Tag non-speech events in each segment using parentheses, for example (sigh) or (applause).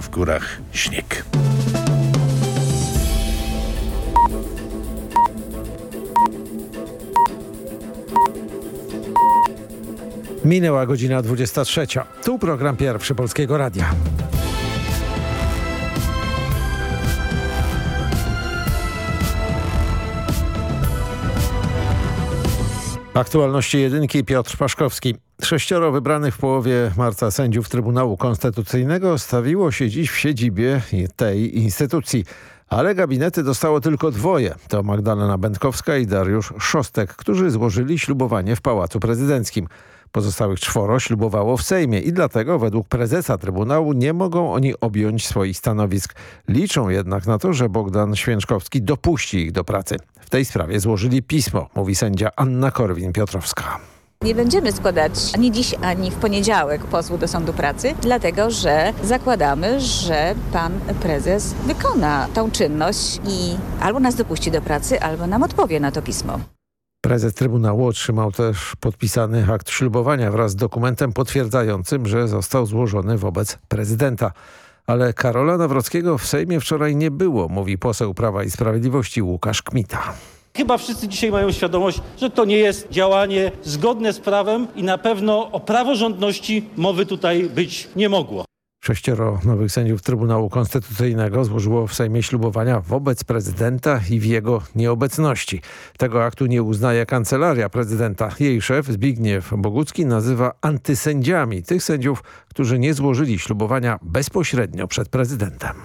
w górach śnieg. Minęła godzina 23. Tu program pierwszy Polskiego Radia. Aktualności jedynki Piotr Paszkowski. Sześcioro wybranych w połowie marca sędziów Trybunału Konstytucyjnego stawiło się dziś w siedzibie tej instytucji. Ale gabinety dostało tylko dwoje. To Magdalena Będkowska i Dariusz Szostek, którzy złożyli ślubowanie w Pałacu Prezydenckim. Pozostałych czworo ślubowało w Sejmie i dlatego według prezesa Trybunału nie mogą oni objąć swoich stanowisk. Liczą jednak na to, że Bogdan Święczkowski dopuści ich do pracy. W tej sprawie złożyli pismo, mówi sędzia Anna Korwin-Piotrowska. Nie będziemy składać ani dziś, ani w poniedziałek pozwu do Sądu Pracy, dlatego że zakładamy, że pan prezes wykona tą czynność i albo nas dopuści do pracy, albo nam odpowie na to pismo. Prezes Trybunału otrzymał też podpisany akt ślubowania wraz z dokumentem potwierdzającym, że został złożony wobec prezydenta. Ale Karola Nawrockiego w Sejmie wczoraj nie było, mówi poseł Prawa i Sprawiedliwości Łukasz Kmita. Chyba wszyscy dzisiaj mają świadomość, że to nie jest działanie zgodne z prawem i na pewno o praworządności mowy tutaj być nie mogło. Sześcioro nowych sędziów Trybunału Konstytucyjnego złożyło w Sejmie ślubowania wobec prezydenta i w jego nieobecności. Tego aktu nie uznaje kancelaria prezydenta. Jej szef Zbigniew Bogucki nazywa antysędziami tych sędziów, którzy nie złożyli ślubowania bezpośrednio przed prezydentem.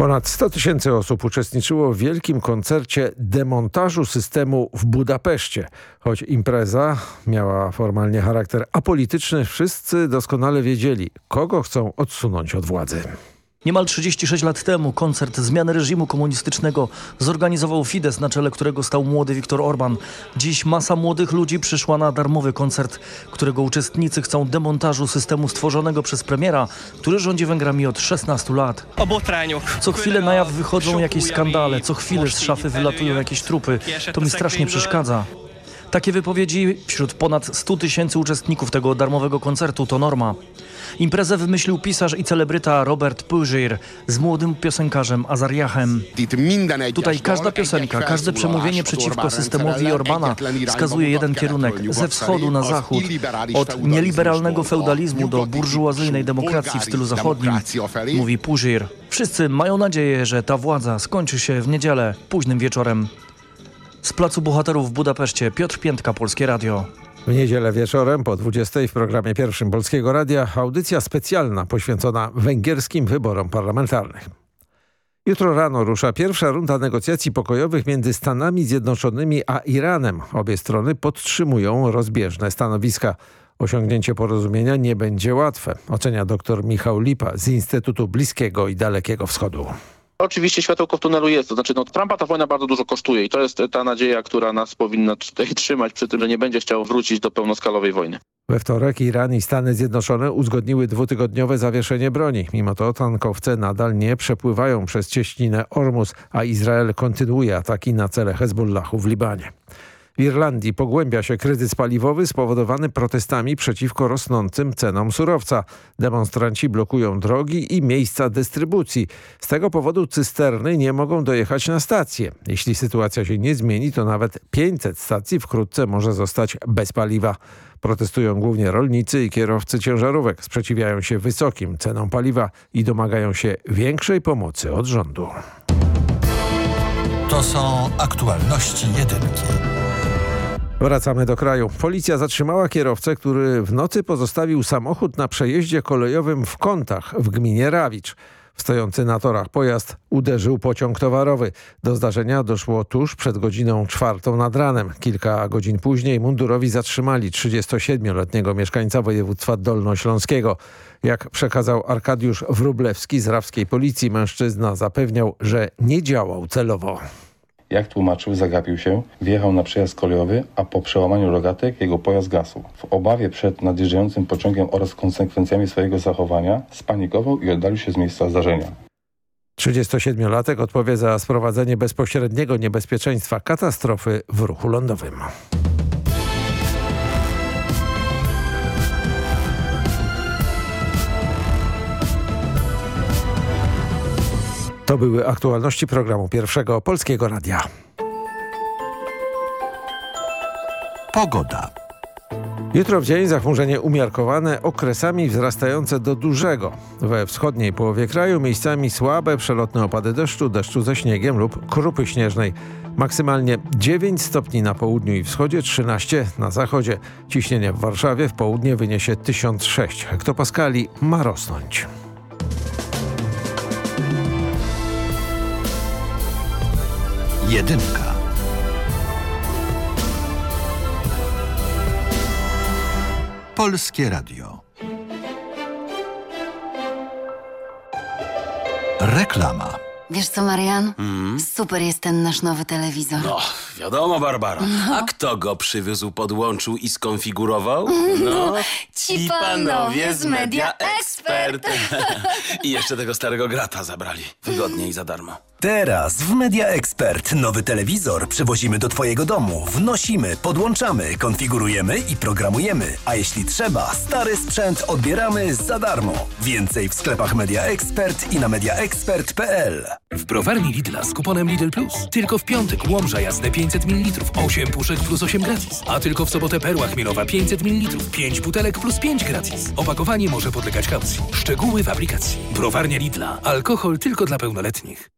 Ponad 100 tysięcy osób uczestniczyło w wielkim koncercie demontażu systemu w Budapeszcie. Choć impreza miała formalnie charakter apolityczny, wszyscy doskonale wiedzieli, kogo chcą odsunąć od władzy. Niemal 36 lat temu koncert zmiany reżimu komunistycznego zorganizował Fidesz, na czele którego stał młody Viktor Orban. Dziś masa młodych ludzi przyszła na darmowy koncert, którego uczestnicy chcą demontażu systemu stworzonego przez premiera, który rządzi Węgrami od 16 lat. Co chwilę na jaw wychodzą jakieś skandale, co chwilę z szafy wylatują jakieś trupy. To mi strasznie przeszkadza. Takie wypowiedzi wśród ponad 100 tysięcy uczestników tego darmowego koncertu to norma. Imprezę wymyślił pisarz i celebryta Robert Pujir z młodym piosenkarzem Azariachem. Tutaj każda piosenka, każde przemówienie przeciwko systemowi Orbana wskazuje jeden kierunek, ze wschodu na zachód, od nieliberalnego feudalizmu do burżuazyjnej demokracji w stylu zachodnim, mówi Pujir. Wszyscy mają nadzieję, że ta władza skończy się w niedzielę, późnym wieczorem. Z Placu Bohaterów w Budapeszcie Piotr Piętka, Polskie Radio. W niedzielę wieczorem po 20 w programie pierwszym Polskiego Radia audycja specjalna poświęcona węgierskim wyborom parlamentarnym. Jutro rano rusza pierwsza runda negocjacji pokojowych między Stanami Zjednoczonymi a Iranem. Obie strony podtrzymują rozbieżne stanowiska. Osiągnięcie porozumienia nie będzie łatwe, ocenia dr Michał Lipa z Instytutu Bliskiego i Dalekiego Wschodu. Oczywiście światełko w tunelu jest, to znaczy no, Trumpa ta wojna bardzo dużo kosztuje i to jest ta nadzieja, która nas powinna tutaj (laughs) trzymać przy tym, że nie będzie chciał wrócić do pełnoskalowej wojny. We wtorek Iran i Stany Zjednoczone uzgodniły dwutygodniowe zawieszenie broni. Mimo to tankowce nadal nie przepływają przez cieśninę Ormus, a Izrael kontynuuje ataki na cele Hezbollahu w Libanie. W Irlandii pogłębia się kryzys paliwowy spowodowany protestami przeciwko rosnącym cenom surowca. Demonstranci blokują drogi i miejsca dystrybucji. Z tego powodu cysterny nie mogą dojechać na stację. Jeśli sytuacja się nie zmieni, to nawet 500 stacji wkrótce może zostać bez paliwa. Protestują głównie rolnicy i kierowcy ciężarówek. Sprzeciwiają się wysokim cenom paliwa i domagają się większej pomocy od rządu. To są aktualności jedynki. Wracamy do kraju. Policja zatrzymała kierowcę, który w nocy pozostawił samochód na przejeździe kolejowym w Kątach w gminie Rawicz. Stojący na torach pojazd uderzył pociąg towarowy. Do zdarzenia doszło tuż przed godziną czwartą nad ranem. Kilka godzin później mundurowi zatrzymali 37-letniego mieszkańca województwa dolnośląskiego. Jak przekazał Arkadiusz Wrublewski z Rawskiej Policji, mężczyzna zapewniał, że nie działał celowo. Jak tłumaczył, zagapił się, wjechał na przejazd kolejowy, a po przełamaniu rogatek jego pojazd gasł. W obawie przed nadjeżdżającym pociągiem oraz konsekwencjami swojego zachowania spanikował i oddalił się z miejsca zdarzenia. 37-latek odpowie za sprowadzenie bezpośredniego niebezpieczeństwa katastrofy w ruchu lądowym. To były aktualności programu Pierwszego Polskiego Radia. Pogoda. Jutro w dzień zachmurzenie umiarkowane, okresami wzrastające do dużego. We wschodniej połowie kraju miejscami słabe przelotne opady deszczu, deszczu ze śniegiem lub krupy śnieżnej. Maksymalnie 9 stopni na południu i wschodzie, 13 na zachodzie. Ciśnienie w Warszawie w południe wyniesie 1006 hektopaskali. Ma rosnąć. Jedynka. Polskie Radio. Reklama. Wiesz co, Marian? Super jest ten nasz nowy telewizor. No, wiadomo, Barbara. A kto go przywiózł, podłączył i skonfigurował? No, Ci panowie z Media Expert. (laughs) I jeszcze tego starego grata zabrali. Wygodnie i za darmo. Teraz w Media Expert nowy telewizor przywozimy do Twojego domu, wnosimy, podłączamy, konfigurujemy i programujemy. A jeśli trzeba, stary sprzęt odbieramy za darmo. Więcej w sklepach Media Expert i na mediaexpert.pl. W browarni Lidla z kuponem Lidl Plus. Tylko w piątek łomża jasne 500 ml, 8 puszek plus 8 gratis. A tylko w sobotę perła chmielowa 500 ml, 5 butelek plus 5 gratis. Opakowanie może podlegać kaucji. Szczegóły w aplikacji. Browarnia Lidla. Alkohol tylko dla pełnoletnich.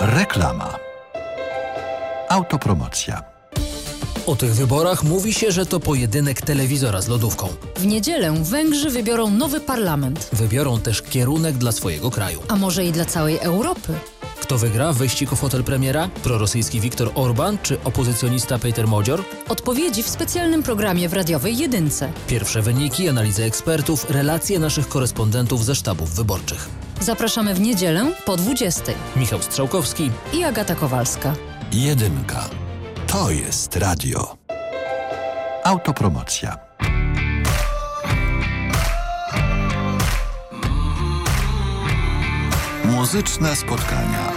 Reklama. Autopromocja. O tych wyborach mówi się, że to pojedynek telewizora z lodówką. W niedzielę Węgrzy wybiorą nowy parlament. Wybiorą też kierunek dla swojego kraju. A może i dla całej Europy? Kto wygra wyścig o fotel premiera? Prorosyjski Viktor Orban czy opozycjonista Peter Modzior? Odpowiedzi w specjalnym programie w radiowej Jedynce. Pierwsze wyniki, analizy ekspertów, relacje naszych korespondentów ze sztabów wyborczych. Zapraszamy w niedzielę po 20. Michał Strzałkowski i Agata Kowalska. Jedynka. To jest radio. Autopromocja. Muzyczne spotkania.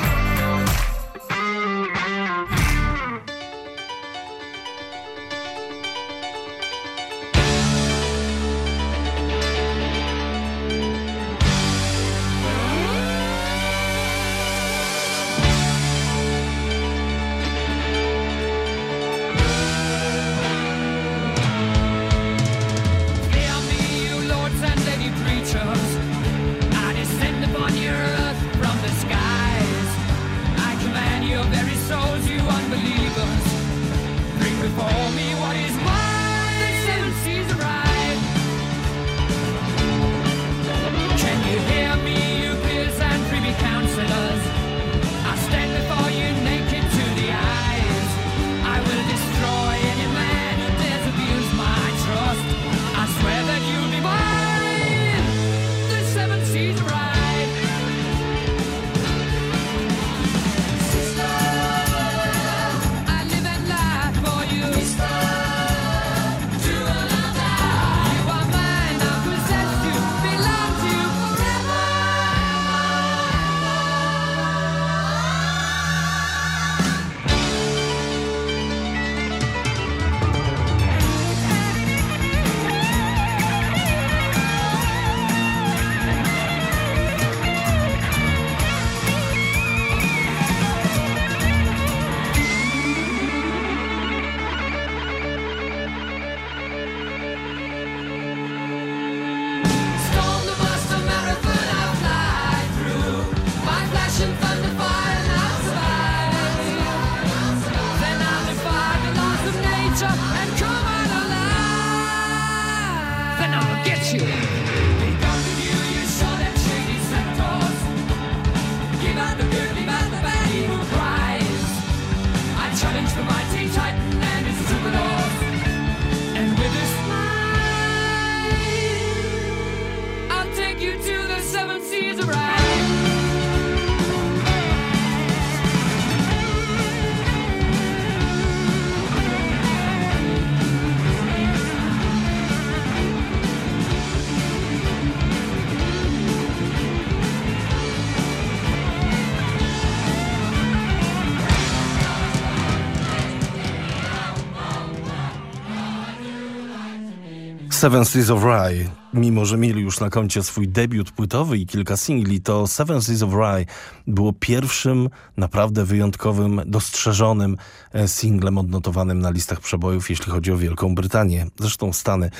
Seven Seas of Rye. Mimo, że mieli już na koncie swój debiut płytowy i kilka singli, to Seven Seas of Rye było pierwszym naprawdę wyjątkowym, dostrzeżonym e, singlem odnotowanym na listach przebojów, jeśli chodzi o Wielką Brytanię. Zresztą Stany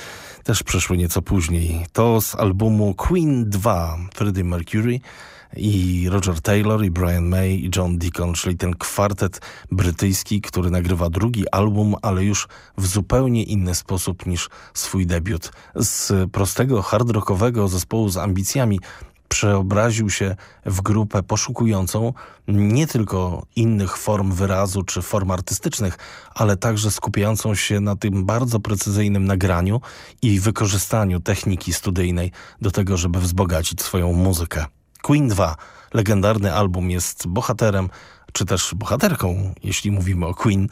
też przeszły nieco później. To z albumu Queen 2 Freddie Mercury i Roger Taylor, i Brian May, i John Deacon, czyli ten kwartet brytyjski, który nagrywa drugi album, ale już w zupełnie inny sposób niż swój debiut. Z prostego hard rockowego zespołu z ambicjami przeobraził się w grupę poszukującą nie tylko innych form wyrazu czy form artystycznych, ale także skupiającą się na tym bardzo precyzyjnym nagraniu i wykorzystaniu techniki studyjnej do tego, żeby wzbogacić swoją muzykę. Queen 2, legendarny album, jest bohaterem, czy też bohaterką, jeśli mówimy o Queen,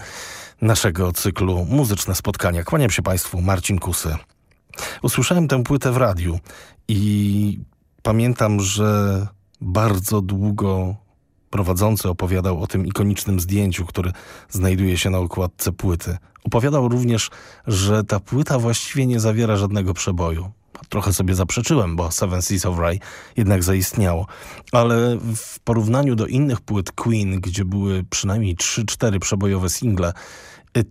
naszego cyklu Muzyczne Spotkania. Kłaniam się Państwu, Marcin Kusy. Usłyszałem tę płytę w radiu i pamiętam, że bardzo długo prowadzący opowiadał o tym ikonicznym zdjęciu, które znajduje się na okładce płyty. Opowiadał również, że ta płyta właściwie nie zawiera żadnego przeboju trochę sobie zaprzeczyłem, bo Seven Seas of Rye jednak zaistniało. Ale w porównaniu do innych płyt Queen, gdzie były przynajmniej 3-4 przebojowe single,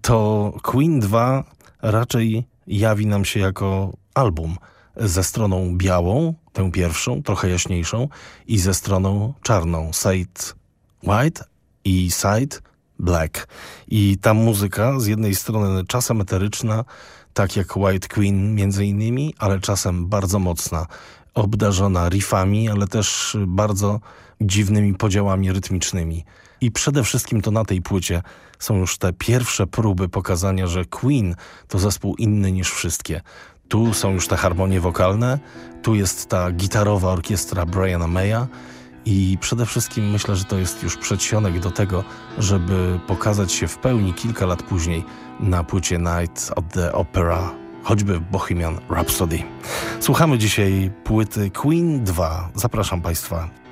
to Queen 2 raczej jawi nam się jako album ze stroną białą, tę pierwszą, trochę jaśniejszą, i ze stroną czarną, side white i side black. I ta muzyka z jednej strony czasem eteryczna, tak jak White Queen między innymi, ale czasem bardzo mocna, obdarzona riffami, ale też bardzo dziwnymi podziałami rytmicznymi. I przede wszystkim to na tej płycie są już te pierwsze próby pokazania, że Queen to zespół inny niż wszystkie. Tu są już te harmonie wokalne, tu jest ta gitarowa orkiestra Briana Maya i przede wszystkim myślę, że to jest już przedsionek do tego, żeby pokazać się w pełni kilka lat później na płycie Night of the Opera, choćby Bohemian Rhapsody. Słuchamy dzisiaj płyty Queen 2. Zapraszam Państwa.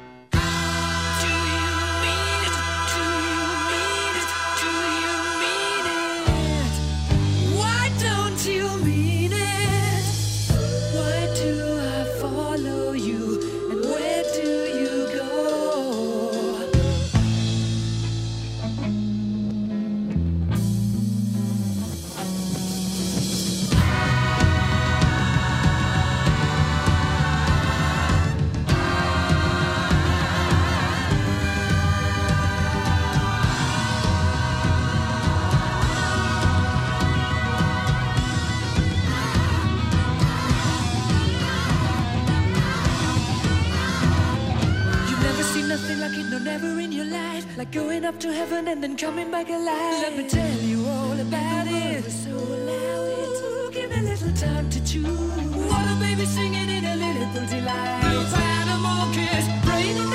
night Like going up to heaven and then coming back alive. Let me tell you all about it. so loud, Give me a little time to choose. What a baby singing in a little delight The animal kiss. Brain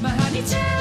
my honey child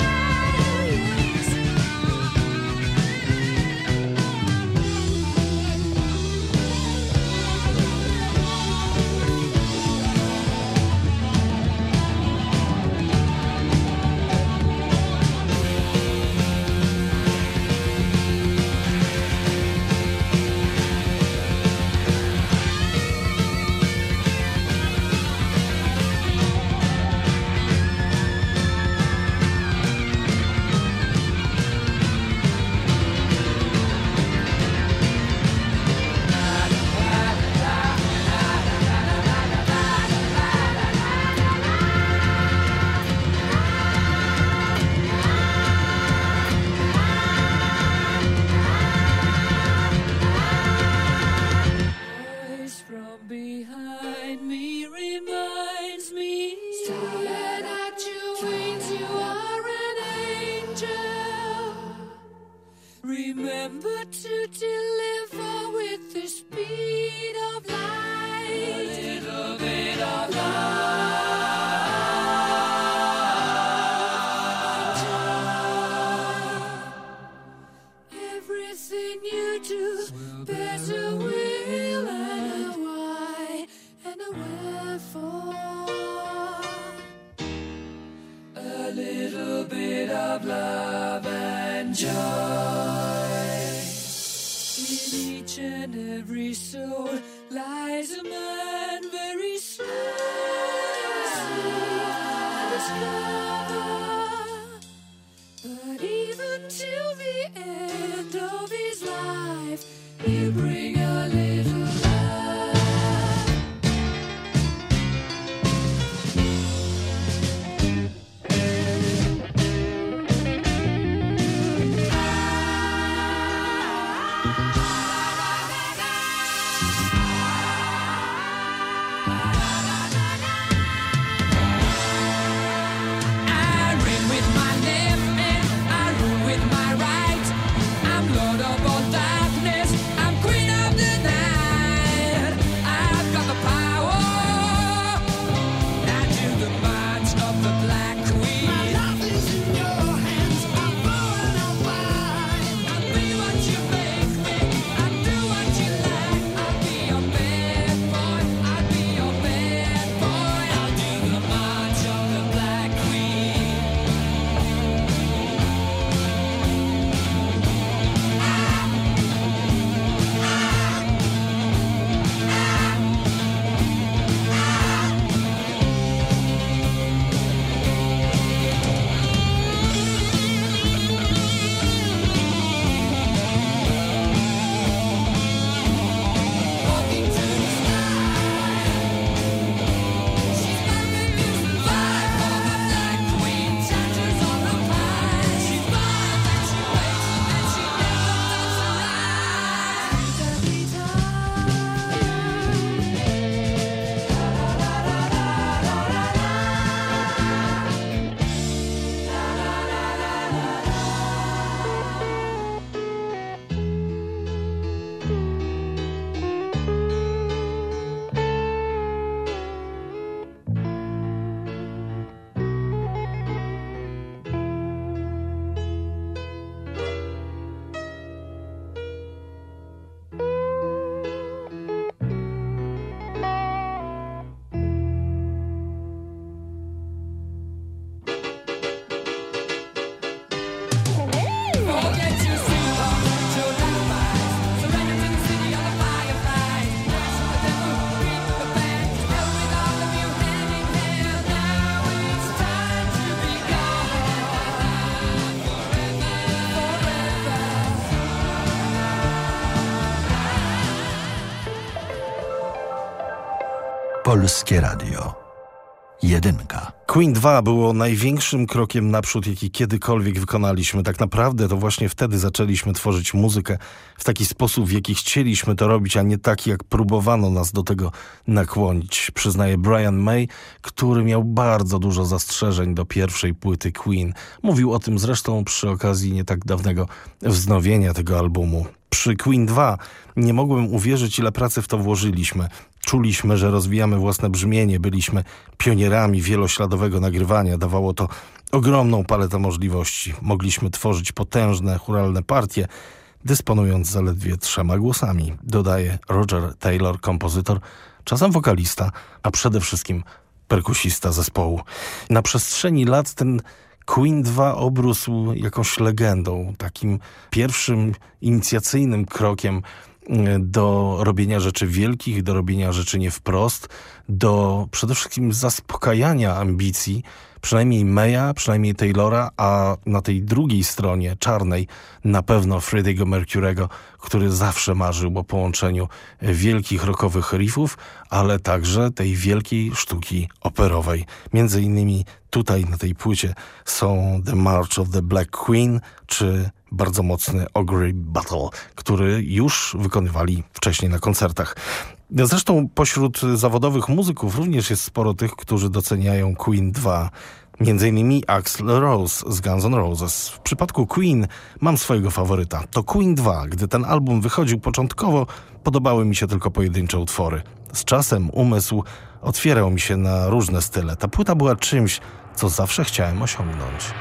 Polskie Radio. Jedynka. Queen 2 było największym krokiem naprzód, jaki kiedykolwiek wykonaliśmy. Tak naprawdę to właśnie wtedy zaczęliśmy tworzyć muzykę w taki sposób, w jaki chcieliśmy to robić, a nie taki, jak próbowano nas do tego nakłonić. Przyznaje Brian May, który miał bardzo dużo zastrzeżeń do pierwszej płyty Queen. Mówił o tym zresztą przy okazji nie tak dawnego wznowienia tego albumu. Przy Queen 2 nie mogłem uwierzyć, ile pracy w to włożyliśmy. Czuliśmy, że rozwijamy własne brzmienie, byliśmy pionierami wielośladowego nagrywania. Dawało to ogromną paletę możliwości. Mogliśmy tworzyć potężne, churalne partie, dysponując zaledwie trzema głosami. Dodaje Roger Taylor, kompozytor, czasem wokalista, a przede wszystkim perkusista zespołu. Na przestrzeni lat ten Queen 2 obrósł jakąś legendą, takim pierwszym inicjacyjnym krokiem do robienia rzeczy wielkich, do robienia rzeczy nie wprost, do przede wszystkim zaspokajania ambicji, przynajmniej Maya, przynajmniej Taylora, a na tej drugiej stronie, czarnej, na pewno Freddie'ego Mercury'ego, który zawsze marzył o połączeniu wielkich rockowych riffów, ale także tej wielkiej sztuki operowej. Między innymi tutaj na tej płycie są The March of the Black Queen, czy bardzo mocny Ogre Battle, który już wykonywali wcześniej na koncertach. Zresztą pośród zawodowych muzyków również jest sporo tych, którzy doceniają Queen 2. Między innymi Axl Rose z Guns N' Roses. W przypadku Queen mam swojego faworyta. To Queen 2. Gdy ten album wychodził początkowo, podobały mi się tylko pojedyncze utwory. Z czasem umysł otwierał mi się na różne style. Ta płyta była czymś, co zawsze chciałem osiągnąć.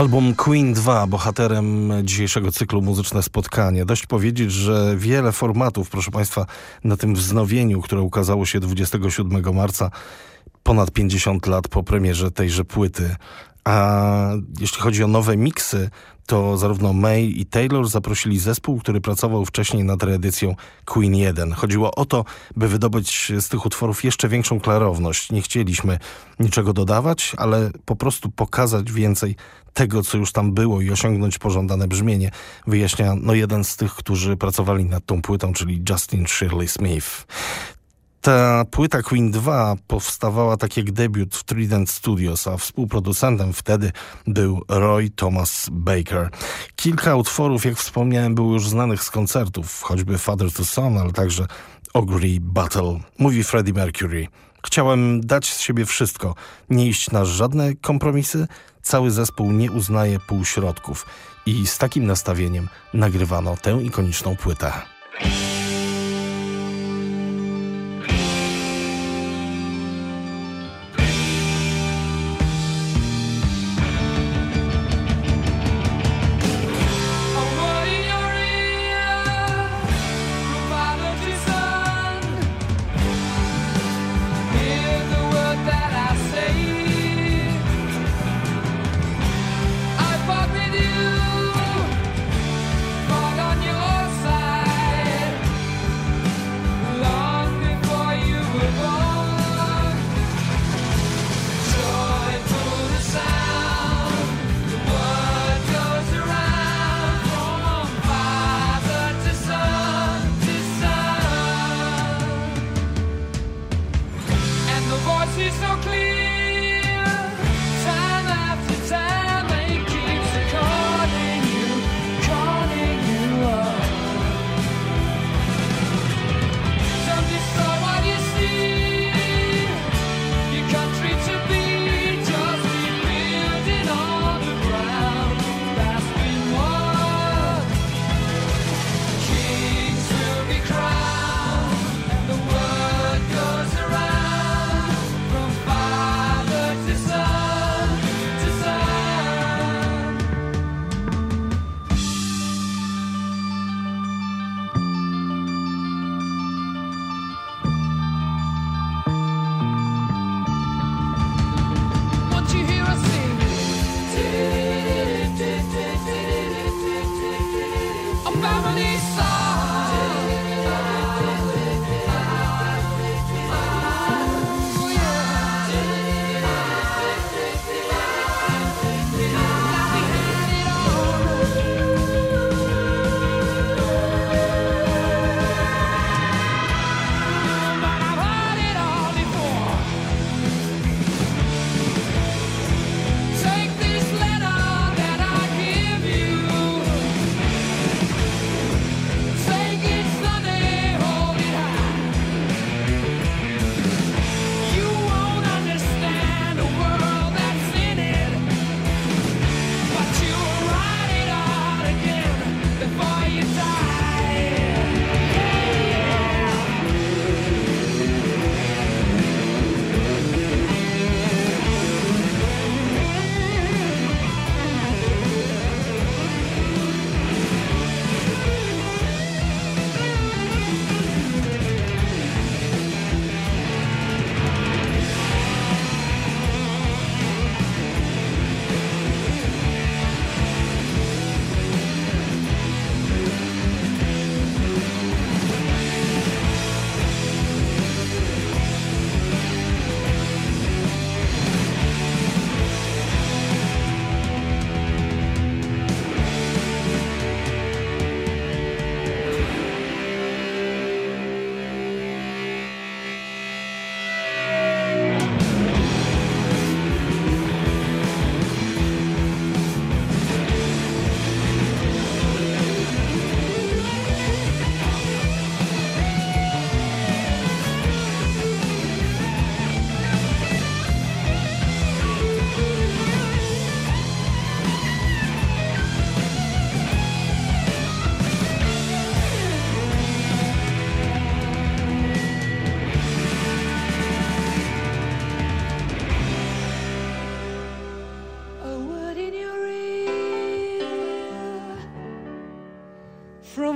Album Queen 2, bohaterem dzisiejszego cyklu Muzyczne Spotkanie. Dość powiedzieć, że wiele formatów, proszę Państwa, na tym wznowieniu, które ukazało się 27 marca, ponad 50 lat po premierze tejże płyty. A jeśli chodzi o nowe miksy, to zarówno May i Taylor zaprosili zespół, który pracował wcześniej nad reedycją Queen 1. Chodziło o to, by wydobyć z tych utworów jeszcze większą klarowność. Nie chcieliśmy niczego dodawać, ale po prostu pokazać więcej tego, co już tam było i osiągnąć pożądane brzmienie, wyjaśnia no jeden z tych, którzy pracowali nad tą płytą, czyli Justin Shirley Smith. Ta płyta Queen 2 powstawała tak jak debiut w Trident Studios, a współproducentem wtedy był Roy Thomas Baker. Kilka utworów, jak wspomniałem, było już znanych z koncertów, choćby Father to Son, ale także Ogre Battle. Mówi Freddie Mercury. Chciałem dać z siebie wszystko, nie iść na żadne kompromisy. Cały zespół nie uznaje półśrodków. I z takim nastawieniem nagrywano tę ikoniczną płytę.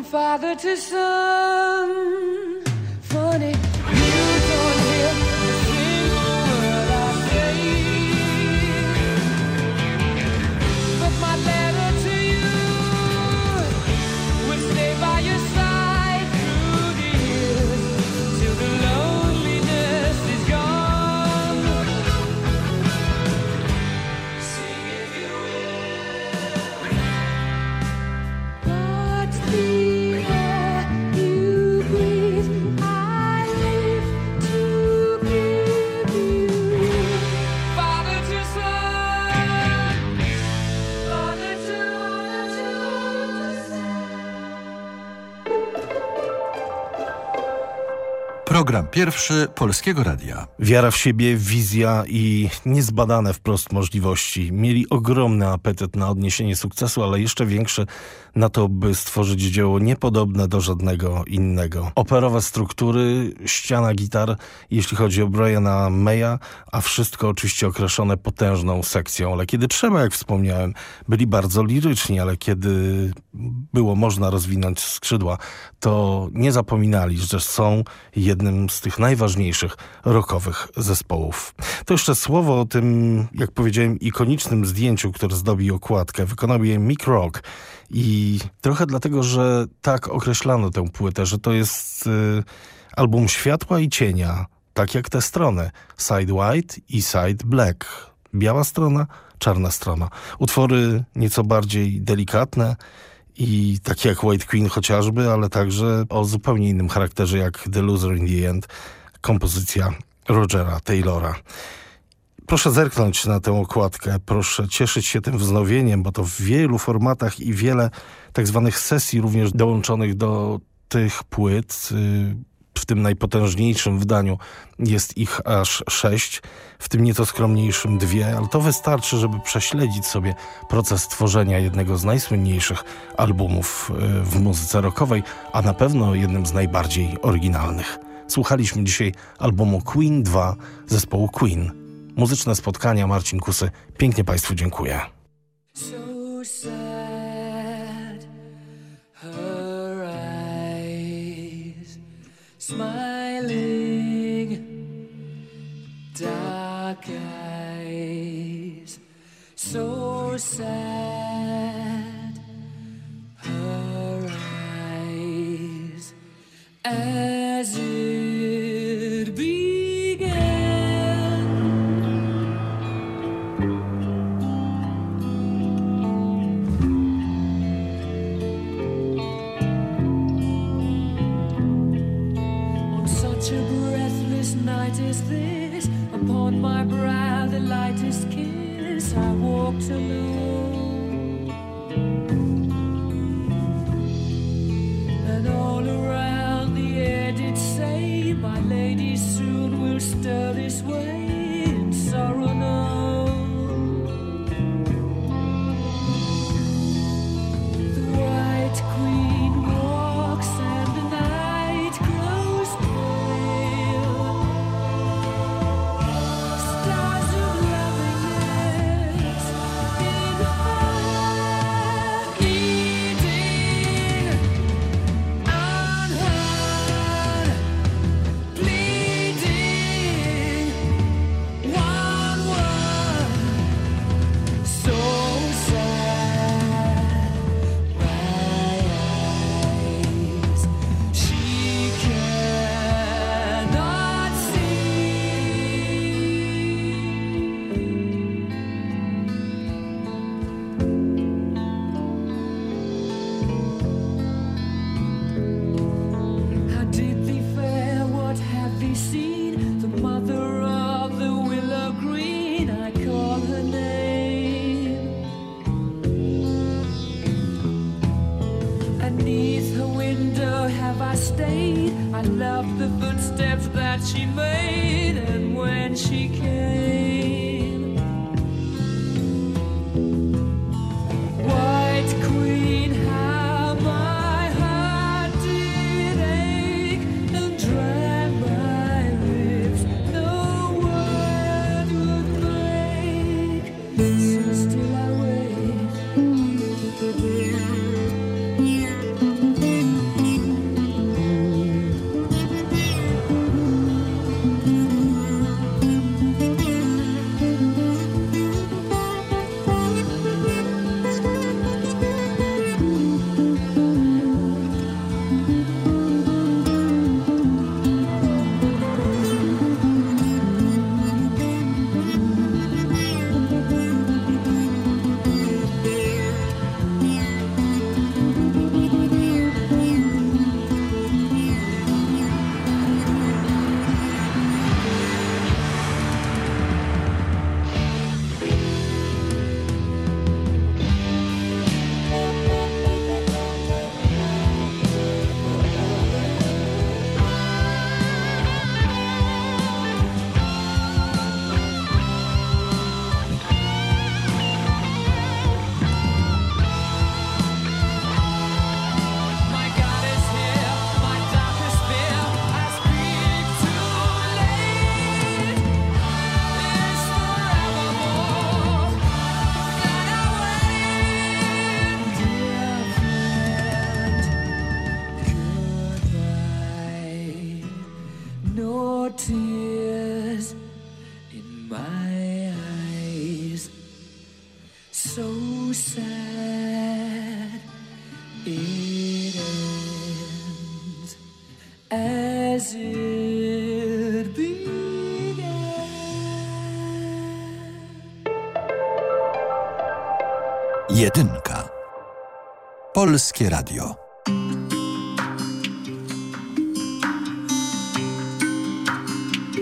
Father to son. Pierwszy Polskiego Radia. Wiara w siebie, wizja i niezbadane wprost możliwości. Mieli ogromny apetyt na odniesienie sukcesu, ale jeszcze większy na to, by stworzyć dzieło niepodobne do żadnego innego. Operowe struktury, ściana gitar, jeśli chodzi o Briana Maya, a wszystko oczywiście określone potężną sekcją. Ale kiedy trzeba, jak wspomniałem, byli bardzo liryczni, ale kiedy było można rozwinąć skrzydła, to nie zapominali, że są jednym z tych najważniejszych rockowych zespołów. To jeszcze słowo o tym, jak powiedziałem, ikonicznym zdjęciu, które zdobi okładkę. Wykonał je Mick Rock. I trochę dlatego, że tak określano tę płytę, że to jest y, album światła i cienia, tak jak te strony. Side white i side black. Biała strona, czarna strona. Utwory nieco bardziej delikatne i takie jak White Queen chociażby, ale także o zupełnie innym charakterze jak The Loser in the End, kompozycja Rogera Taylora. Proszę zerknąć na tę okładkę, proszę cieszyć się tym wznowieniem, bo to w wielu formatach i wiele tak zwanych sesji również dołączonych do tych płyt. W tym najpotężniejszym wydaniu jest ich aż sześć, w tym nieco skromniejszym dwie, ale to wystarczy, żeby prześledzić sobie proces tworzenia jednego z najsłynniejszych albumów y, w muzyce rockowej, a na pewno jednym z najbardziej oryginalnych. Słuchaliśmy dzisiaj albumu Queen 2 zespołu Queen. Muzyczne spotkania Marcin Kusy. Pięknie Państwu dziękuję. Smiling, dark eyes. So sad, her eyes as Jedynka. Polskie Radio.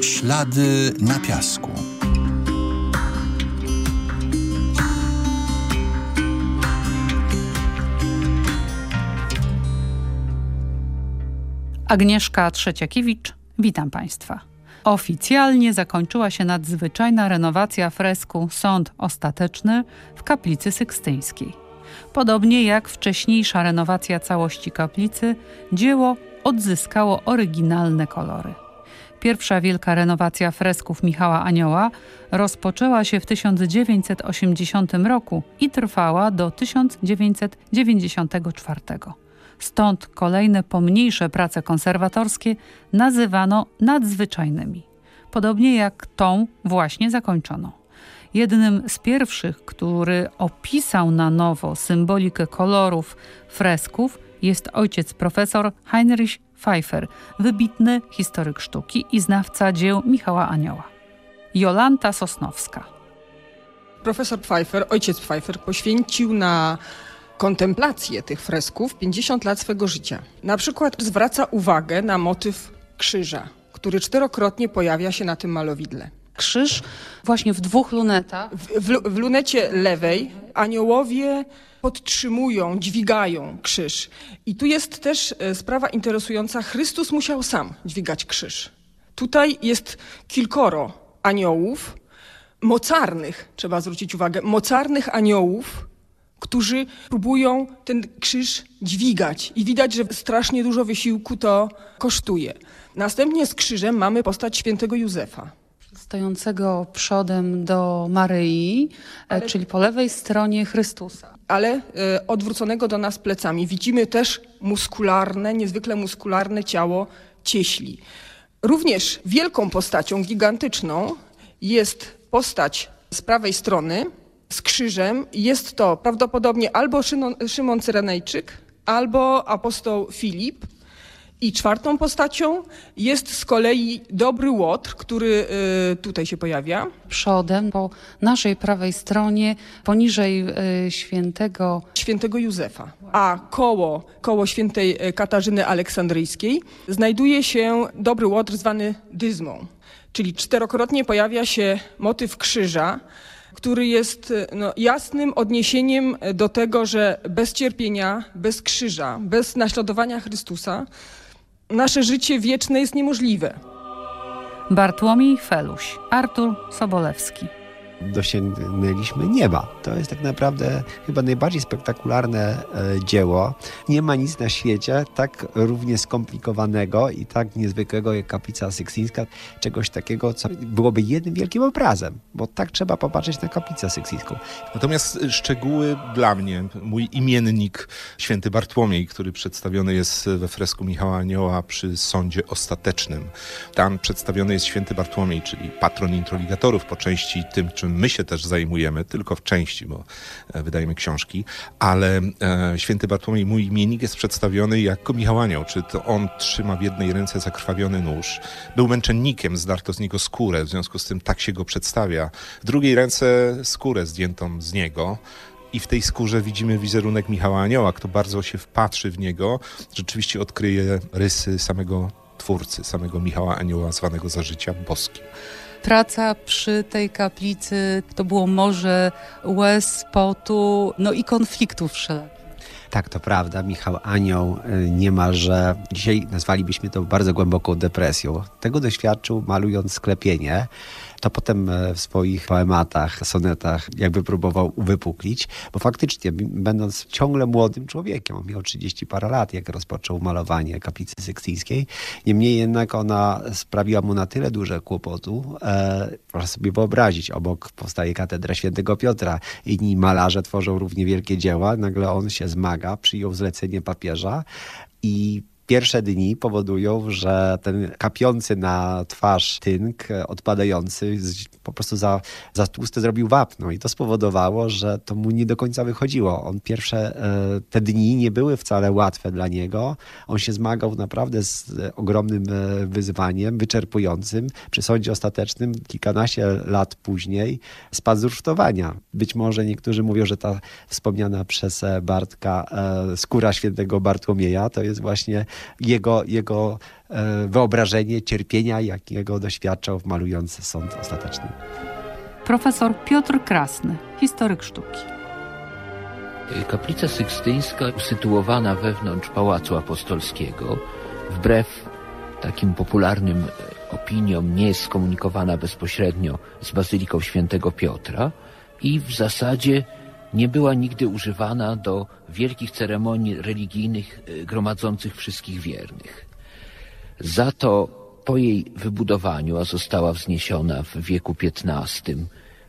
Ślady na piasku. Agnieszka Trzeciakiewicz, witam Państwa. Oficjalnie zakończyła się nadzwyczajna renowacja fresku Sąd Ostateczny w kaplicy sykstyńskiej. Podobnie jak wcześniejsza renowacja całości kaplicy, dzieło odzyskało oryginalne kolory. Pierwsza wielka renowacja fresków Michała Anioła rozpoczęła się w 1980 roku i trwała do 1994. Stąd kolejne pomniejsze prace konserwatorskie nazywano nadzwyczajnymi, podobnie jak tą właśnie zakończoną. Jednym z pierwszych, który opisał na nowo symbolikę kolorów fresków jest ojciec profesor Heinrich Pfeiffer, wybitny historyk sztuki i znawca dzieł Michała Anioła. Jolanta Sosnowska. Profesor Pfeiffer, ojciec Pfeiffer, poświęcił na kontemplację tych fresków 50 lat swego życia. Na przykład zwraca uwagę na motyw krzyża, który czterokrotnie pojawia się na tym malowidle. Krzyż właśnie w dwóch lunetach. W, w, w lunecie lewej aniołowie podtrzymują, dźwigają krzyż. I tu jest też e, sprawa interesująca. Chrystus musiał sam dźwigać krzyż. Tutaj jest kilkoro aniołów, mocarnych, trzeba zwrócić uwagę, mocarnych aniołów, którzy próbują ten krzyż dźwigać. I widać, że strasznie dużo wysiłku to kosztuje. Następnie z krzyżem mamy postać świętego Józefa. Stojącego przodem do Maryi, ale, czyli po lewej stronie Chrystusa. Ale e, odwróconego do nas plecami. Widzimy też muskularne, niezwykle muskularne ciało cieśli. Również wielką postacią, gigantyczną jest postać z prawej strony, z krzyżem. Jest to prawdopodobnie albo Szymon, Cyrenejczyk, albo apostoł Filip. I czwartą postacią jest z kolei dobry Łotr, który y, tutaj się pojawia. Przodem, po naszej prawej stronie, poniżej y, świętego... Świętego Józefa. A koło, koło świętej Katarzyny Aleksandryjskiej znajduje się dobry Łotr zwany dyzmą. Czyli czterokrotnie pojawia się motyw krzyża, który jest no, jasnym odniesieniem do tego, że bez cierpienia, bez krzyża, bez naśladowania Chrystusa nasze życie wieczne jest niemożliwe. Bartłomiej Feluś, Artur Sobolewski. Dosięgnęliśmy nieba. To jest tak naprawdę chyba najbardziej spektakularne e, dzieło. Nie ma nic na świecie tak równie skomplikowanego i tak niezwykłego jak kaplica sykstyńska, czegoś takiego, co byłoby jednym wielkim obrazem, bo tak trzeba popatrzeć na kaplicę sykstyńską. Natomiast szczegóły dla mnie, mój imiennik święty Bartłomiej, który przedstawiony jest we fresku Michała Anioła przy sądzie ostatecznym. Tam przedstawiony jest święty Bartłomiej, czyli patron introligatorów, po części tym, czym my się też zajmujemy, tylko w części, bo e, wydajemy książki, ale e, święty Bartłomiej, mój imiennik jest przedstawiony jako Michał Anioł, czy to on trzyma w jednej ręce zakrwawiony nóż. Był męczennikiem, zdarto z niego skórę, w związku z tym tak się go przedstawia. W drugiej ręce skórę zdjętą z niego. I w tej skórze widzimy wizerunek Michała Anioła. Kto bardzo się wpatrzy w niego, rzeczywiście odkryje rysy samego twórcy, samego Michała Anioła, zwanego za życia boskim. Praca przy tej kaplicy to było morze łez, potu, no i konfliktów wszelakich. Tak, to prawda. Michał Anioł y, niemalże, dzisiaj nazwalibyśmy to bardzo głęboką depresją. Tego doświadczył malując sklepienie. To potem e, w swoich poematach, sonetach jakby próbował uwypuklić, bo faktycznie będąc ciągle młodym człowiekiem, on miał 30 parę lat, jak rozpoczął malowanie kaplicy sykstyńskiej, niemniej jednak ona sprawiła mu na tyle duże kłopotu, e, proszę sobie wyobrazić, obok powstaje katedra świętego Piotra, inni malarze tworzą równie wielkie dzieła, nagle on się zmaga, przyjął zlecenie papieża i Pierwsze dni powodują, że ten kapiący na twarz tynk e, odpadający po prostu za, za tłusty zrobił wapno i to spowodowało, że to mu nie do końca wychodziło. On pierwsze e, te dni nie były wcale łatwe dla niego. On się zmagał naprawdę z e, ogromnym wyzwaniem, wyczerpującym. Przy sądzie ostatecznym kilkanaście lat później spadł z rusztowania. Być może niektórzy mówią, że ta wspomniana przez Bartka skóra świętego Bartłomieja to jest właśnie jego, jego e, wyobrażenie cierpienia, jakiego doświadczał w malujący sąd ostateczny. Profesor Piotr Krasny, historyk sztuki. Kaplica Sykstyńska usytuowana wewnątrz Pałacu Apostolskiego, wbrew takim popularnym e, opiniom, nie jest skomunikowana bezpośrednio z Bazyliką Świętego Piotra i w zasadzie nie była nigdy używana do wielkich ceremonii religijnych e, gromadzących wszystkich wiernych. Za to po jej wybudowaniu, a została wzniesiona w wieku XV,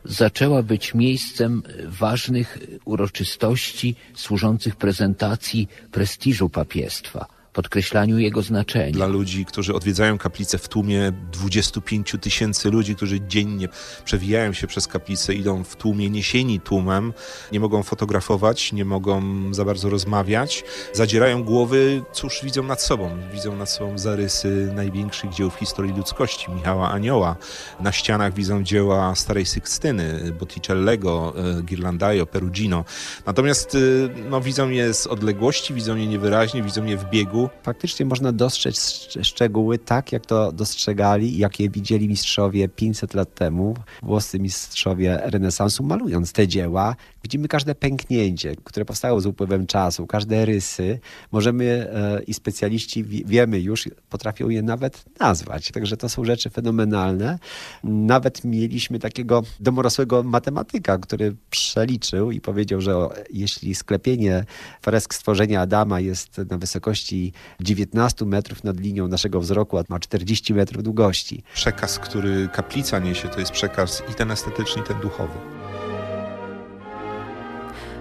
zaczęła być miejscem ważnych uroczystości służących prezentacji prestiżu papiestwa, podkreślaniu jego znaczenia. Dla ludzi, którzy odwiedzają kaplicę w tłumie 25 tysięcy ludzi, którzy dziennie przewijają się przez kaplicę, idą w tłumie niesieni tłumem, nie mogą fotografować, nie mogą za bardzo rozmawiać, zadzierają głowy, cóż widzą nad sobą? Widzą nad sobą zarysy największych dzieł w historii ludzkości, Michała Anioła. Na ścianach widzą dzieła starej Sykstyny, Botticellego, e, Ghirlandaio, Perugino. Natomiast e, no, widzą je z odległości, widzą je niewyraźnie, widzą je w biegu, Faktycznie można dostrzec szcz- szczegóły tak, jak to dostrzegali, jak je widzieli mistrzowie 500 lat temu, włoscy mistrzowie renesansu, malując te dzieła. Widzimy każde pęknięcie, które powstało z upływem czasu, każde rysy. Możemy e, i specjaliści wi- wiemy już, potrafią je nawet nazwać. Także to są rzeczy fenomenalne. Nawet mieliśmy takiego domorosłego matematyka, który przeliczył i powiedział, że o, jeśli sklepienie fresk stworzenia Adama jest na wysokości 19 metrów nad linią naszego wzroku, a ma 40 metrów długości. przekaz, który kaplica niesie, to jest przekaz i ten estetyczny, i ten duchowy.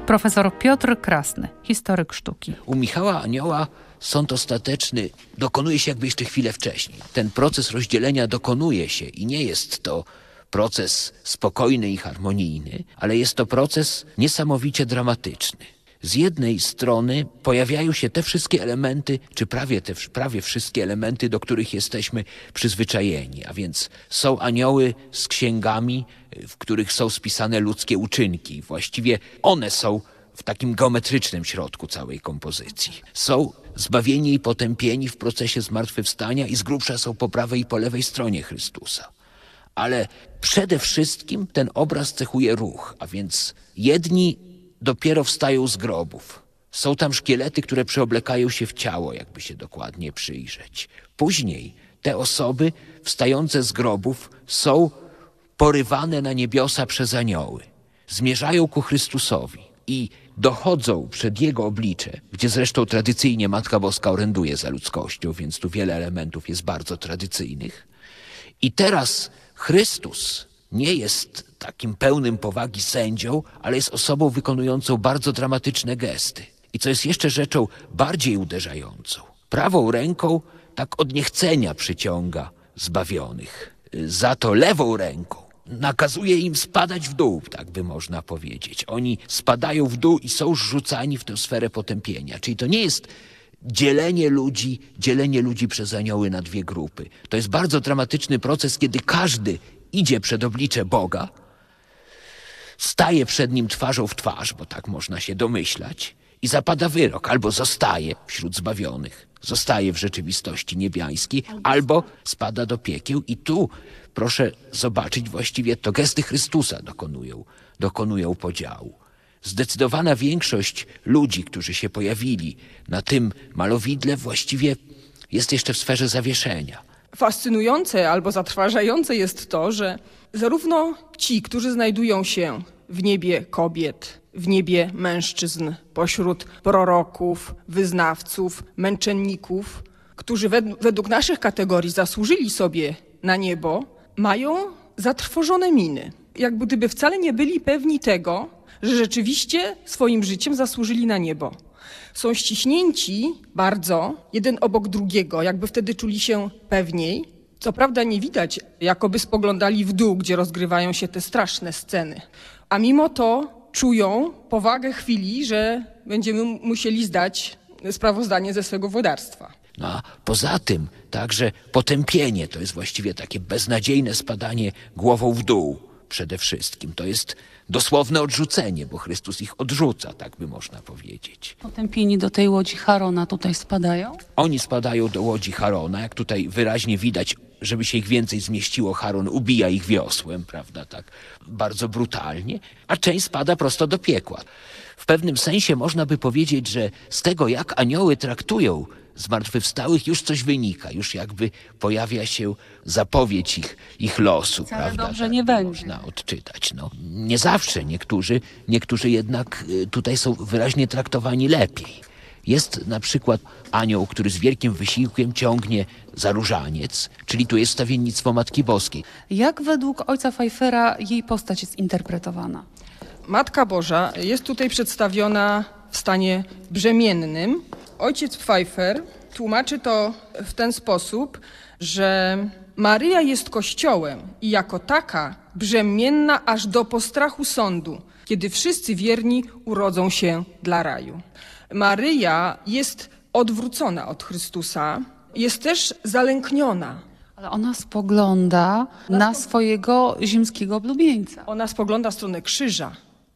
Profesor Piotr Krasny, historyk sztuki. U Michała Anioła sąd ostateczny dokonuje się jakby jeszcze chwilę wcześniej. Ten proces rozdzielenia dokonuje się i nie jest to proces spokojny i harmonijny, ale jest to proces niesamowicie dramatyczny. Z jednej strony pojawiają się te wszystkie elementy, czy prawie te prawie wszystkie elementy, do których jesteśmy przyzwyczajeni, a więc są anioły z księgami, w których są spisane ludzkie uczynki. Właściwie one są w takim geometrycznym środku całej kompozycji. Są zbawieni i potępieni w procesie zmartwychwstania i z grubsza są po prawej i po lewej stronie Chrystusa. Ale przede wszystkim ten obraz cechuje ruch, a więc jedni dopiero wstają z grobów. Są tam szkielety, które przeoblekają się w ciało, jakby się dokładnie przyjrzeć. Później te osoby wstające z grobów są porywane na niebiosa przez anioły. Zmierzają ku Chrystusowi i dochodzą przed Jego oblicze, gdzie zresztą tradycyjnie Matka Boska oręduje za ludzkością, więc tu wiele elementów jest bardzo tradycyjnych. I teraz Chrystus nie jest takim pełnym powagi sędzią, ale jest osobą wykonującą bardzo dramatyczne gesty. I co jest jeszcze rzeczą bardziej uderzającą. Prawą ręką tak od niechcenia przyciąga zbawionych. Za to lewą ręką nakazuje im spadać w dół, tak by można powiedzieć. Oni spadają w dół i są rzucani w tę sferę potępienia. Czyli to nie jest dzielenie ludzi, dzielenie ludzi przez anioły na dwie grupy. To jest bardzo dramatyczny proces, kiedy każdy idzie przed oblicze Boga, staje przed nim twarzą w twarz, bo tak można się domyślać, i zapada wyrok, albo zostaje wśród zbawionych, zostaje w rzeczywistości niebiańskiej, albo spada do piekieł i tu proszę zobaczyć, właściwie to gesty Chrystusa dokonują, dokonują podziału. Zdecydowana większość ludzi, którzy się pojawili na tym malowidle, właściwie jest jeszcze w sferze zawieszenia. Fascynujące albo zatrważające jest to, że zarówno ci, którzy znajdują się w niebie kobiet, w niebie mężczyzn, pośród proroków, wyznawców, męczenników, którzy wed- według naszych kategorii zasłużyli sobie na niebo, mają zatrwożone miny. Jak gdyby wcale nie byli pewni tego, że rzeczywiście swoim życiem zasłużyli na niebo. Są ściśnięci bardzo, jeden obok drugiego, jakby wtedy czuli się pewniej. Co prawda nie widać, jakoby spoglądali w dół, gdzie rozgrywają się te straszne sceny. A mimo to czują powagę chwili, że będziemy musieli zdać sprawozdanie ze swego włodarstwa. No a poza tym także potępienie to jest właściwie takie beznadziejne spadanie głową w dół przede wszystkim. To jest dosłowne odrzucenie, bo Chrystus ich odrzuca, tak by można powiedzieć. Potępieni do tej łodzi Harona tutaj spadają? Oni spadają do łodzi Harona, jak tutaj wyraźnie widać, żeby się ich więcej zmieściło, Haron ubija ich wiosłem, prawda, tak bardzo brutalnie, a część spada prosto do piekła. W pewnym sensie można by powiedzieć, że z tego, jak anioły traktują zmartwychwstałych, już coś wynika, już jakby pojawia się zapowiedź ich, ich losu, Wcale prawda? dobrze nie będzie. Można odczytać. No, nie zawsze niektórzy, niektórzy jednak y, tutaj są wyraźnie traktowani lepiej. Jest na przykład anioł, który z wielkim wysiłkiem ciągnie za różaniec, czyli tu jest stawiennictwo Matki Boskiej. Jak według ojca Pfeiffera jej postać jest interpretowana? Matka Boża jest tutaj przedstawiona w stanie brzemiennym. Ojciec Pfeiffer tłumaczy to w ten sposób, że Maryja jest kościołem i jako taka brzemienna aż do postrachu sądu, kiedy wszyscy wierni urodzą się dla raju. Maryja jest odwrócona od Chrystusa, jest też zalękniona. Ale ona spogląda na swojego ziemskiego oblubieńca. Ona spogląda w stronę krzyża.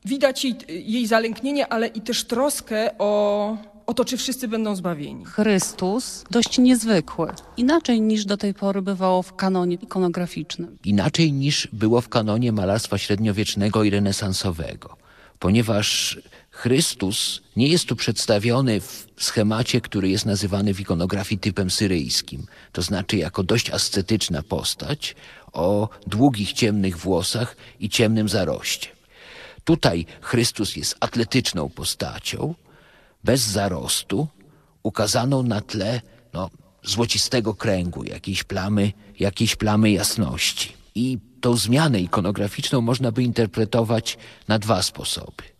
Widać jej, jej zalęknienie, ale i też troskę o, o to, czy wszyscy będą zbawieni. Chrystus dość niezwykły. Inaczej niż do tej pory bywało w kanonie ikonograficznym. Inaczej niż było w kanonie malarstwa średniowiecznego i renesansowego, ponieważ Chrystus nie jest tu przedstawiony w schemacie, który jest nazywany w ikonografii typem syryjskim, to znaczy jako dość ascetyczna postać o długich, ciemnych włosach i ciemnym zaroście. Tutaj Chrystus jest atletyczną postacią, bez zarostu, ukazaną na tle no, złocistego kręgu, jakiejś plamy, jakiejś plamy jasności. I tą zmianę ikonograficzną można by interpretować na dwa sposoby.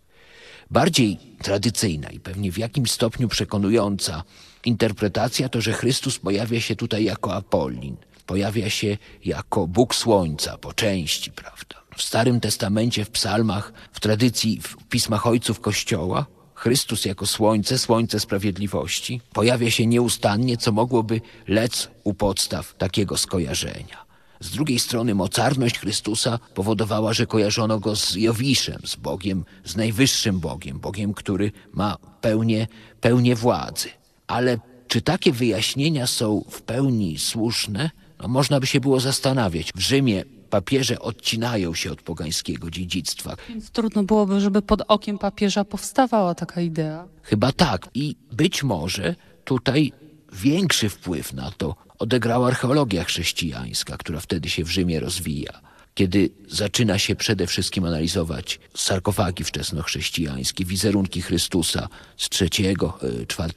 Bardziej tradycyjna i pewnie w jakimś stopniu przekonująca interpretacja to, że Chrystus pojawia się tutaj jako Apollin, pojawia się jako Bóg Słońca po części, prawda? W Starym Testamencie, w psalmach, w tradycji, w pismach ojców Kościoła, Chrystus jako słońce, słońce sprawiedliwości, pojawia się nieustannie, co mogłoby lec u podstaw takiego skojarzenia. Z drugiej strony mocarność Chrystusa powodowała, że kojarzono go z Jowiszem, z Bogiem, z najwyższym Bogiem, Bogiem, który ma pełnię, pełnię władzy. Ale czy takie wyjaśnienia są w pełni słuszne? No, można by się było zastanawiać. W Rzymie papieże odcinają się od pogańskiego dziedzictwa. Więc trudno byłoby, żeby pod okiem papieża powstawała taka idea. Chyba tak. I być może tutaj większy wpływ na to odegrała archeologia chrześcijańska, która wtedy się w Rzymie rozwija. Kiedy zaczyna się przede wszystkim analizować sarkofagi wczesnochrześcijańskie, wizerunki Chrystusa z III,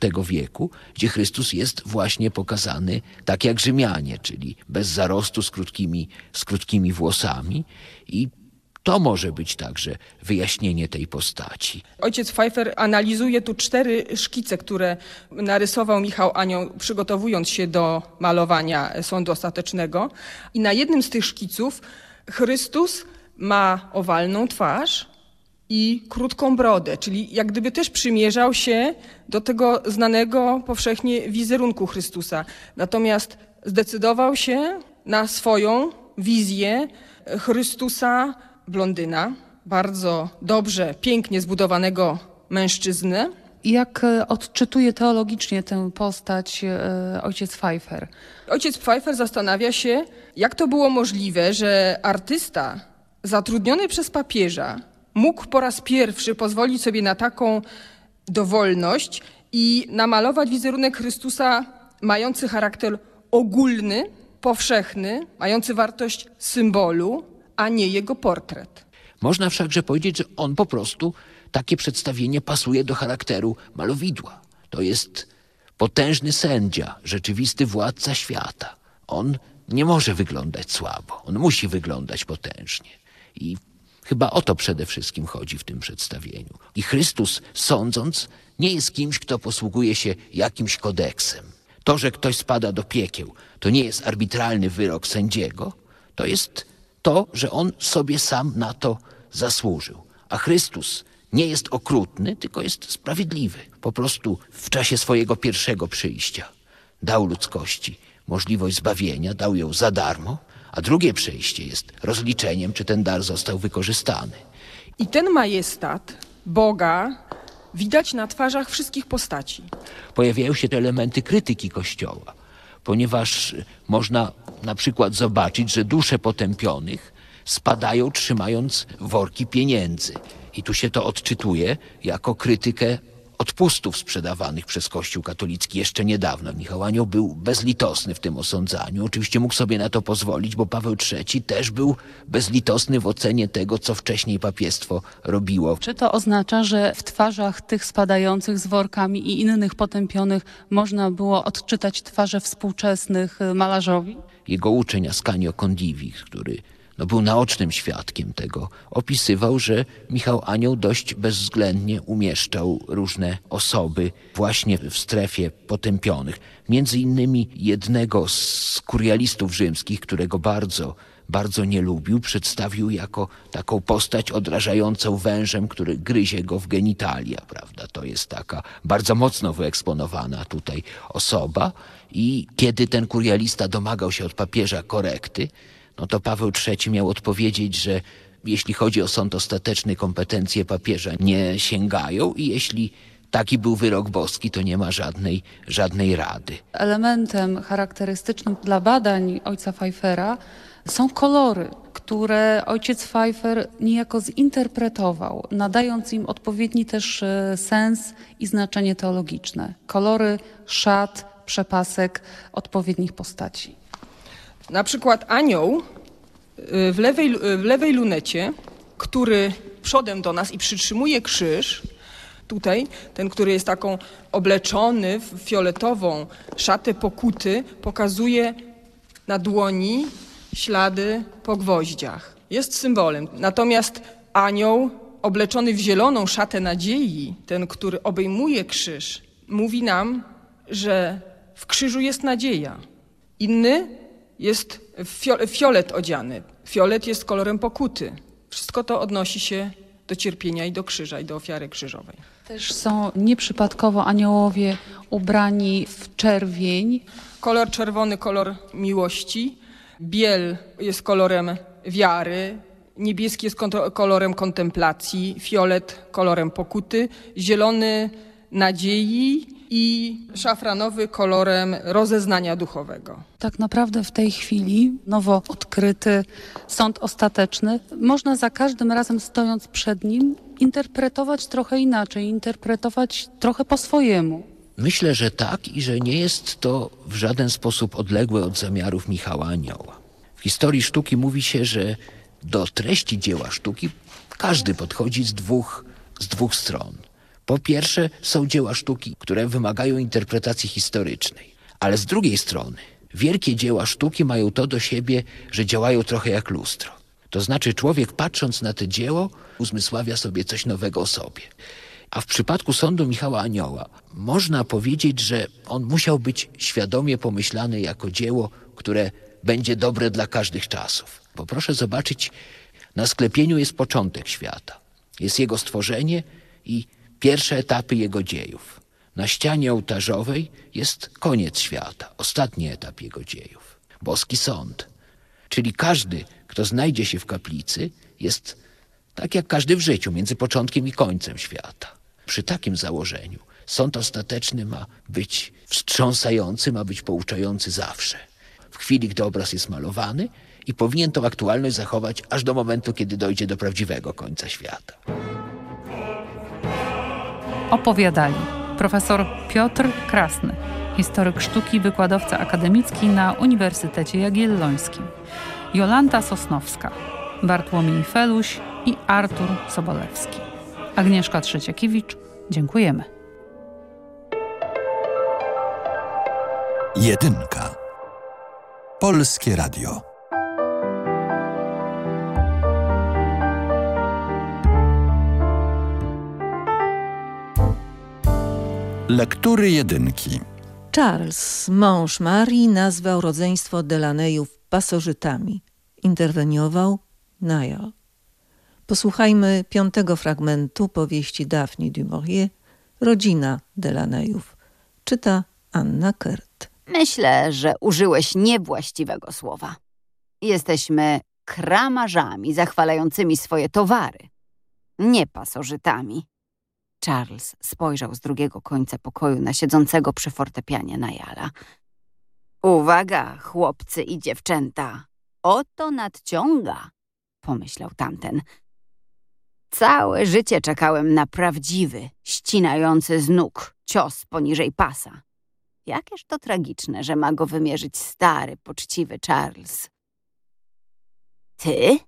IV wieku, gdzie Chrystus jest właśnie pokazany tak jak Rzymianie, czyli bez zarostu, z krótkimi, z krótkimi włosami. I to może być także wyjaśnienie tej postaci. Ojciec Pfeiffer analizuje tu cztery szkice, które narysował Michał Anioł, przygotowując się do malowania sądu ostatecznego. I na jednym z tych szkiców Chrystus ma owalną twarz i krótką brodę, czyli jak gdyby też przymierzał się do tego znanego powszechnie wizerunku Chrystusa. Natomiast zdecydował się na swoją wizję Chrystusa blondyna, bardzo dobrze, pięknie zbudowanego mężczyznę. Jak e, odczytuje teologicznie tę postać e, ojciec Pfeiffer? Ojciec Pfeiffer zastanawia się, jak to było możliwe, że artysta zatrudniony przez papieża mógł po raz pierwszy pozwolić sobie na taką dowolność i namalować wizerunek Chrystusa mający charakter ogólny, powszechny, mający wartość symbolu, a nie jego portret. Można wszakże powiedzieć, że on po prostu takie przedstawienie pasuje do charakteru malowidła. To jest potężny sędzia, rzeczywisty władca świata. On nie może wyglądać słabo, on musi wyglądać potężnie. I chyba o to przede wszystkim chodzi w tym przedstawieniu. I Chrystus, sądząc, nie jest kimś, kto posługuje się jakimś kodeksem. To, że ktoś spada do piekieł, to nie jest arbitralny wyrok sędziego, to jest to, że on sobie sam na to zasłużył. A Chrystus nie jest okrutny, tylko jest sprawiedliwy. Po prostu w czasie swojego pierwszego przyjścia dał ludzkości możliwość zbawienia, dał ją za darmo, a drugie przyjście jest rozliczeniem, czy ten dar został wykorzystany. I ten majestat Boga widać na twarzach wszystkich postaci. Pojawiają się te elementy krytyki Kościoła, ponieważ można na przykład zobaczyć, że dusze potępionych spadają trzymając worki pieniędzy. I tu się to odczytuje jako krytykę odpustów sprzedawanych przez Kościół katolicki jeszcze niedawno. Michał Anioł był bezlitosny w tym osądzaniu. Oczywiście mógł sobie na to pozwolić, bo Paweł III też był bezlitosny w ocenie tego, co wcześniej papiestwo robiło. Czy to oznacza, że w twarzach tych spadających z workami i innych potępionych można było odczytać twarze współczesnych y, malarzowi? Jego uczeń Ascanio Condivi, który no, był naocznym świadkiem tego, opisywał, że Michał Anioł dość bezwzględnie umieszczał różne osoby właśnie w strefie potępionych. Między innymi jednego z kurialistów rzymskich, którego bardzo, bardzo nie lubił, przedstawił jako taką postać odrażającą wężem, który gryzie go w genitalia, prawda? To jest taka bardzo mocno wyeksponowana tutaj osoba i kiedy ten kurialista domagał się od papieża korekty, no to Paweł III miał odpowiedzieć, że jeśli chodzi o sąd ostateczny, kompetencje papieża nie sięgają i jeśli taki był wyrok boski, to nie ma żadnej, żadnej rady. Elementem charakterystycznym dla badań ojca Pfeiffera są kolory, które ojciec Pfeiffer niejako zinterpretował, nadając im odpowiedni też e, sens i znaczenie teologiczne. Kolory szat, przepasek odpowiednich postaci. Na przykład anioł y, w lewej, w lewej lunecie, który przodem do nas i przytrzymuje krzyż, tutaj, ten, który jest taką obleczony w fioletową szatę pokuty, pokazuje na dłoni ślady po gwoździach. Jest symbolem. Natomiast anioł obleczony w zieloną szatę nadziei, ten, który obejmuje krzyż, mówi nam, że w krzyżu jest nadzieja. Inny jest fio- fiolet odziany. Fiolet jest kolorem pokuty. Wszystko to odnosi się do cierpienia i do krzyża i do ofiary krzyżowej. Też są nieprzypadkowo aniołowie ubrani w czerwień. Kolor czerwony, kolor miłości. Biel jest kolorem wiary. Niebieski jest kolorem kontemplacji. Fiolet kolorem pokuty. Zielony nadziei i szafranowy kolorem rozeznania duchowego. Tak naprawdę w tej chwili nowo odkryty sąd ostateczny można za każdym razem stojąc przed nim interpretować trochę inaczej, interpretować trochę po swojemu. Myślę, że tak i że nie jest to w żaden sposób odległe od zamiarów Michała Anioła. W historii sztuki mówi się, że do treści dzieła sztuki każdy podchodzi z dwóch, z dwóch stron. Po pierwsze, są dzieła sztuki, które wymagają interpretacji historycznej, ale z drugiej strony, wielkie dzieła sztuki mają to do siebie, że działają trochę jak lustro. To znaczy, człowiek patrząc na to dzieło, uzmysławia sobie coś nowego o sobie. A w przypadku sądu Michała Anioła można powiedzieć, że on musiał być świadomie pomyślany jako dzieło, które będzie dobre dla każdych czasów. Bo proszę zobaczyć, na sklepieniu jest początek świata. Jest jego stworzenie i pierwsze etapy jego dziejów. Na ścianie ołtarzowej jest koniec świata, ostatni etap jego dziejów. Boski sąd. Czyli każdy, kto znajdzie się w kaplicy, jest tak jak każdy w życiu, między początkiem i końcem świata. Przy takim założeniu sąd ostateczny ma być wstrząsający, ma być pouczający zawsze. W chwili, gdy obraz jest malowany i powinien tą aktualność zachować aż do momentu, kiedy dojdzie do prawdziwego końca świata. Opowiadali profesor Piotr Krasny, historyk sztuki, wykładowca akademicki na Uniwersytecie Jagiellońskim, Jolanta Sosnowska, Bartłomiej Feluś i Artur Sobolewski. Agnieszka Trzeciakiewicz, dziękujemy. Jedynka. Polskie Radio. Lektury jedynki. Charles, mąż Marii, nazwał rodzeństwo Delaneyów pasożytami. Interweniował Niall. Posłuchajmy piątego fragmentu powieści Daphne du Maurier, Rodzina Delaneyów. Czyta Anna Kert. Myślę, że użyłeś niewłaściwego słowa. Jesteśmy kramarzami zachwalającymi swoje towary, nie pasożytami. Charles spojrzał z drugiego końca pokoju na siedzącego przy fortepianie Najala. Uwaga, chłopcy i dziewczęta, oto nadciąga, pomyślał tamten. Całe życie czekałem na prawdziwy, ścinający z nóg cios poniżej pasa. Jakież to tragiczne, że ma go wymierzyć stary, poczciwy Charles. Ty?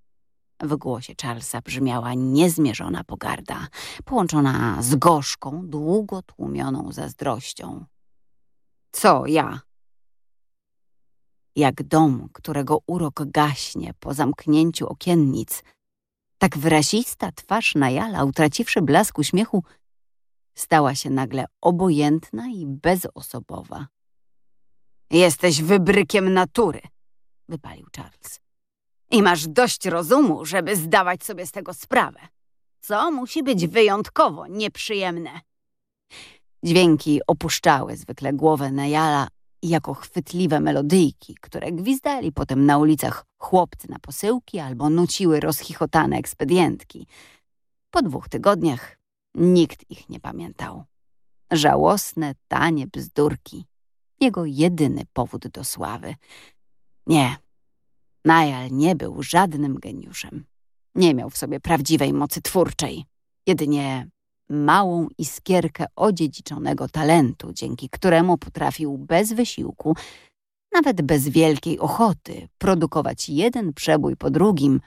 W głosie Charlesa brzmiała niezmierzona pogarda, połączona z gorzką, długo tłumioną zazdrością. Co ja? Jak dom, którego urok gaśnie po zamknięciu okiennic, tak wyrazista twarz Najala, utraciwszy blask uśmiechu, stała się nagle obojętna i bezosobowa. Jesteś wybrykiem natury, wypalił Charles. I masz dość rozumu, żeby zdawać sobie z tego sprawę. Co musi być wyjątkowo nieprzyjemne. Dźwięki opuszczały zwykle głowę Najala jako chwytliwe melodyjki, które gwizdali potem na ulicach chłopcy na posyłki albo nuciły rozchichotane ekspedientki. Po dwóch tygodniach nikt ich nie pamiętał. Żałosne, tanie bzdurki. Jego jedyny powód do sławy. Nie, Najal nie był żadnym geniuszem. Nie miał w sobie prawdziwej mocy twórczej. Jedynie małą iskierkę odziedziczonego talentu, dzięki któremu potrafił bez wysiłku, nawet bez wielkiej ochoty, produkować jeden przebój po drugim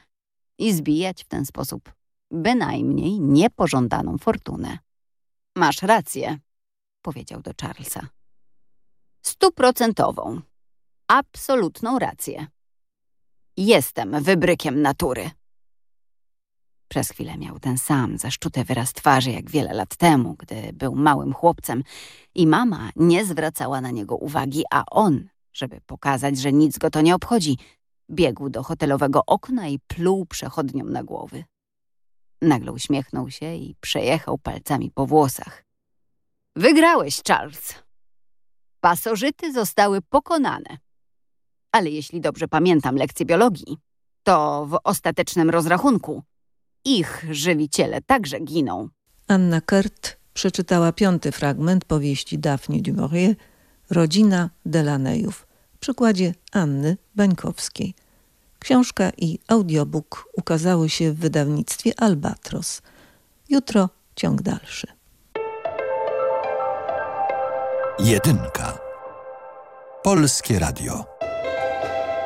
i zbijać w ten sposób bynajmniej niepożądaną fortunę. Masz rację, powiedział do Charlesa. Stuprocentową. Absolutną rację. Jestem wybrykiem natury. Przez chwilę miał ten sam zaszczuty wyraz twarzy jak wiele lat temu, gdy był małym chłopcem i mama nie zwracała na niego uwagi, a on, żeby pokazać, że nic go to nie obchodzi, biegł do hotelowego okna i pluł przechodniom na głowy. Nagle uśmiechnął się i przejechał palcami po włosach. Wygrałeś, Charles. Pasożyty zostały pokonane. Ale jeśli dobrze pamiętam lekcję biologii, to w ostatecznym rozrachunku ich żywiciele także giną. Anna Kert przeczytała piąty fragment powieści Daphne du Maurier, Rodzina Delaneyów, w przykładzie Anny Bańkowskiej. Książka i audiobook ukazały się w wydawnictwie Albatros. Jutro ciąg dalszy. Jedynka. Polskie Radio.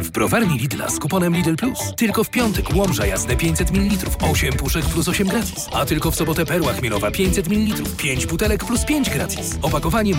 W browarni Lidla z kuponem Lidl Plus. Tylko w piątek Łomża jazdy 500 ml, 8 puszek plus 8 gratis. A tylko w sobotę Perła Chmielowa 500 ml, 5 butelek plus 5 gratis. Opakowanie